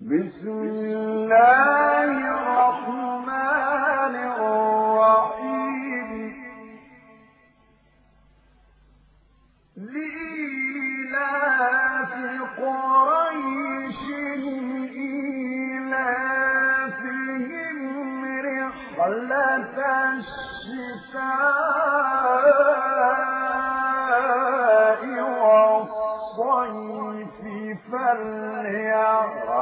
بسم الله الرحمن الرحيم. قريش رحلة الشتاء والصيف فليعبدوا